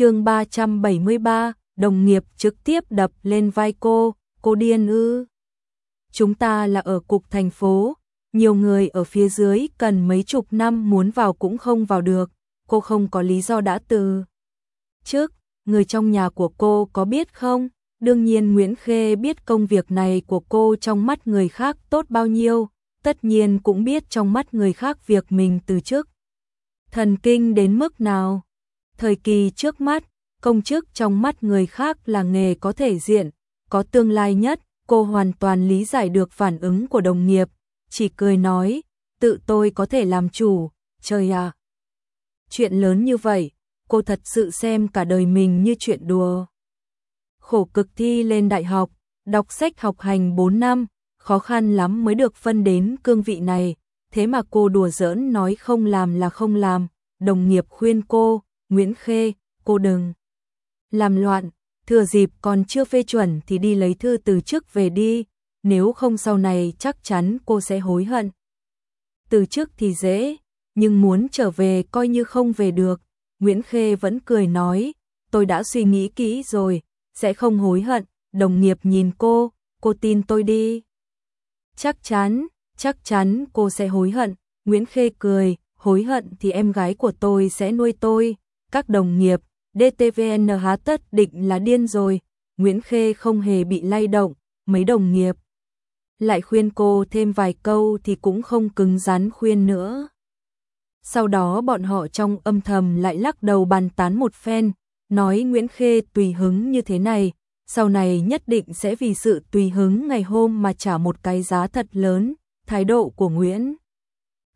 chương 373, đồng nghiệp trực tiếp đập lên vai cô, cô điên ư. Chúng ta là ở cục thành phố, nhiều người ở phía dưới cần mấy chục năm muốn vào cũng không vào được, cô không có lý do đã từ. Trước, người trong nhà của cô có biết không? Đương nhiên Nguyễn Khê biết công việc này của cô trong mắt người khác tốt bao nhiêu, tất nhiên cũng biết trong mắt người khác việc mình từ trước. Thần kinh đến mức nào? Thời kỳ trước mắt, công chức trong mắt người khác là nghề có thể diện, có tương lai nhất, cô hoàn toàn lý giải được phản ứng của đồng nghiệp, chỉ cười nói, tự tôi có thể làm chủ, trời à. Chuyện lớn như vậy, cô thật sự xem cả đời mình như chuyện đùa. Khổ cực thi lên đại học, đọc sách học hành 4 năm, khó khăn lắm mới được phân đến cương vị này, thế mà cô đùa giỡn nói không làm là không làm, đồng nghiệp khuyên cô, Nguyễn Khê, cô đừng làm loạn, thừa dịp còn chưa phê chuẩn thì đi lấy thư từ chức về đi, nếu không sau này chắc chắn cô sẽ hối hận. Từ chức thì dễ, nhưng muốn trở về coi như không về được. Nguyễn Khê vẫn cười nói, tôi đã suy nghĩ kỹ rồi, sẽ không hối hận, đồng nghiệp nhìn cô, cô tin tôi đi. Chắc chắn, chắc chắn cô sẽ hối hận, Nguyễn Khê cười, hối hận thì em gái của tôi sẽ nuôi tôi, các đồng nghiệp, DTVN há tất định là điên rồi, Nguyễn Khê không hề bị lay động, mấy đồng nghiệp. Lại khuyên cô thêm vài câu thì cũng không cứng rắn khuyên nữa. Sau đó bọn họ trong âm thầm lại lắc đầu bàn tán một phen, nói Nguyễn Khê tùy hứng như thế này, sau này nhất định sẽ vì sự tùy hứng ngày hôm mà trả một cái giá thật lớn, thái độ của Nguyễn.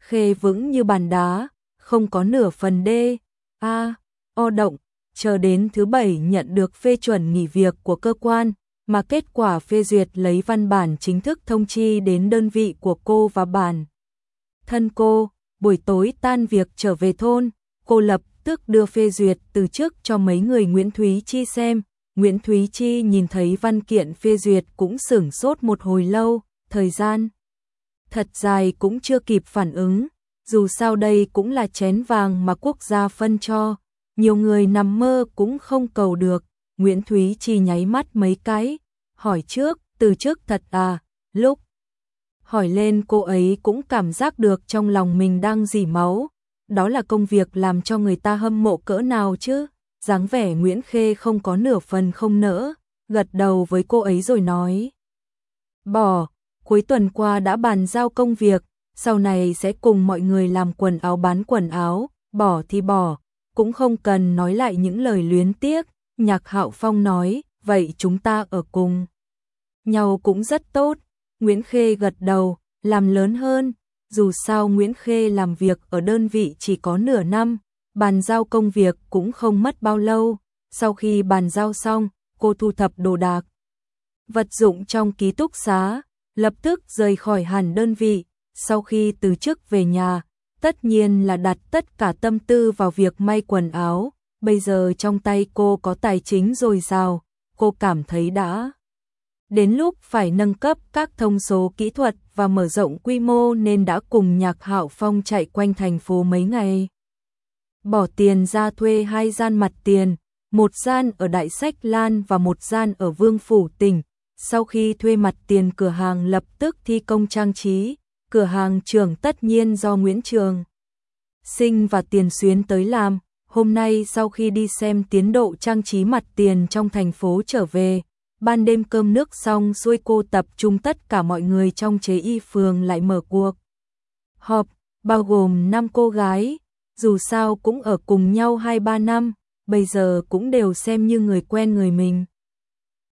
Khê vững như bàn đá, không có nửa phần đê, a, o động, chờ đến thứ bảy nhận được phê chuẩn nghỉ việc của cơ quan, mà kết quả phê duyệt lấy văn bản chính thức thông chi đến đơn vị của cô và bản. Thân cô, buổi tối tan việc trở về thôn, cô lập tức đưa phê duyệt từ trước cho mấy người Nguyễn Thúy Chi xem. Nguyễn Thúy Chi nhìn thấy văn kiện phê duyệt cũng sửng sốt một hồi lâu, thời gian thật dài cũng chưa kịp phản ứng, dù sao đây cũng là chén vàng mà quốc gia phân cho, nhiều người nằm mơ cũng không cầu được. Nguyễn Thúy Chi nháy mắt mấy cái, hỏi trước, từ trước thật à, lúc hỏi lên cô ấy cũng cảm giác được trong lòng mình đang dỉ máu, đó là công việc làm cho người ta hâm mộ cỡ nào chứ, dáng vẻ Nguyễn Khê không có nửa phần không nỡ, gật đầu với cô ấy rồi nói. Bỏ, cuối tuần qua đã bàn giao công việc, sau này sẽ cùng mọi người làm quần áo bán quần áo, bỏ thì bỏ, cũng không cần nói lại những lời luyến tiếc, nhạc hạo phong nói, vậy chúng ta ở cùng. Nhau cũng rất tốt, Nguyễn Khê gật đầu, làm lớn hơn, dù sao Nguyễn Khê làm việc ở đơn vị chỉ có nửa năm, bàn giao công việc cũng không mất bao lâu, sau khi bàn giao xong, cô thu thập đồ đạc. Vật dụng trong ký túc xá, lập tức rời khỏi hẳn đơn vị, sau khi từ chức về nhà, tất nhiên là đặt tất cả tâm tư vào việc may quần áo, bây giờ trong tay cô có tài chính dồi dào, cô cảm thấy đã đến lúc phải nâng cấp các thông số kỹ thuật và mở rộng quy mô nên đã cùng Nhạc Hạo Phong chạy quanh thành phố mấy ngày. Bỏ tiền ra thuê hai gian mặt tiền, một gian ở Đại Sách Lan và một gian ở Vương Phủ tỉnh. Sau khi thuê mặt tiền cửa hàng lập tức thi công trang trí, cửa hàng trưởng tất nhiên do Nguyễn Trường Sinh và Tiền Xuyến tới làm. Hôm nay sau khi đi xem tiến độ trang trí mặt tiền trong thành phố trở về, ban đêm cơm nước xong xuôi cô tập trung tất cả mọi người trong chế y phường lại mở cuộc. Họp, bao gồm 5 cô gái, dù sao cũng ở cùng nhau 2-3 năm, bây giờ cũng đều xem như người quen người mình.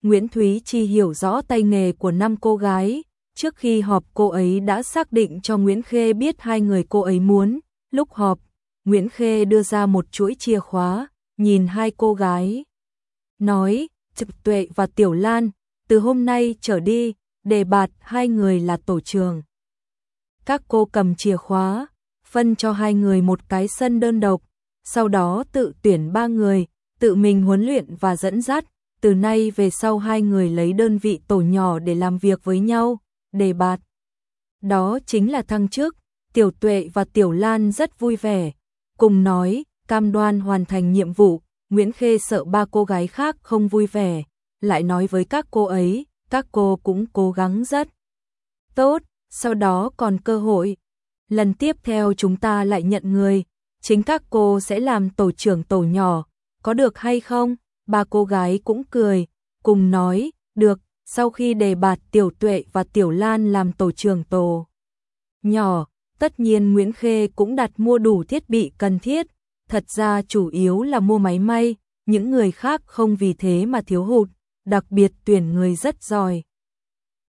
Nguyễn Thúy Chi hiểu rõ tay nghề của năm cô gái, trước khi họp cô ấy đã xác định cho Nguyễn Khê biết hai người cô ấy muốn, lúc họp, Nguyễn Khê đưa ra một chuỗi chìa khóa, nhìn hai cô gái. Nói, Trực Tuệ và Tiểu Lan, từ hôm nay trở đi, đề bạt hai người là tổ trường. Các cô cầm chìa khóa, phân cho hai người một cái sân đơn độc, sau đó tự tuyển ba người, tự mình huấn luyện và dẫn dắt, từ nay về sau hai người lấy đơn vị tổ nhỏ để làm việc với nhau, đề bạt. Đó chính là thăng chức, Tiểu Tuệ và Tiểu Lan rất vui vẻ, cùng nói, cam đoan hoàn thành nhiệm vụ, Nguyễn Khê sợ ba cô gái khác không vui vẻ, lại nói với các cô ấy, các cô cũng cố gắng rất tốt, sau đó còn cơ hội. Lần tiếp theo chúng ta lại nhận người, chính các cô sẽ làm tổ trưởng tổ nhỏ, có được hay không? Ba cô gái cũng cười, cùng nói, được, sau khi đề bạt Tiểu Tuệ và Tiểu Lan làm tổ trưởng tổ nhỏ, tất nhiên Nguyễn Khê cũng đặt mua đủ thiết bị cần thiết, thật ra chủ yếu là mua máy may, những người khác không vì thế mà thiếu hụt, đặc biệt tuyển người rất giỏi.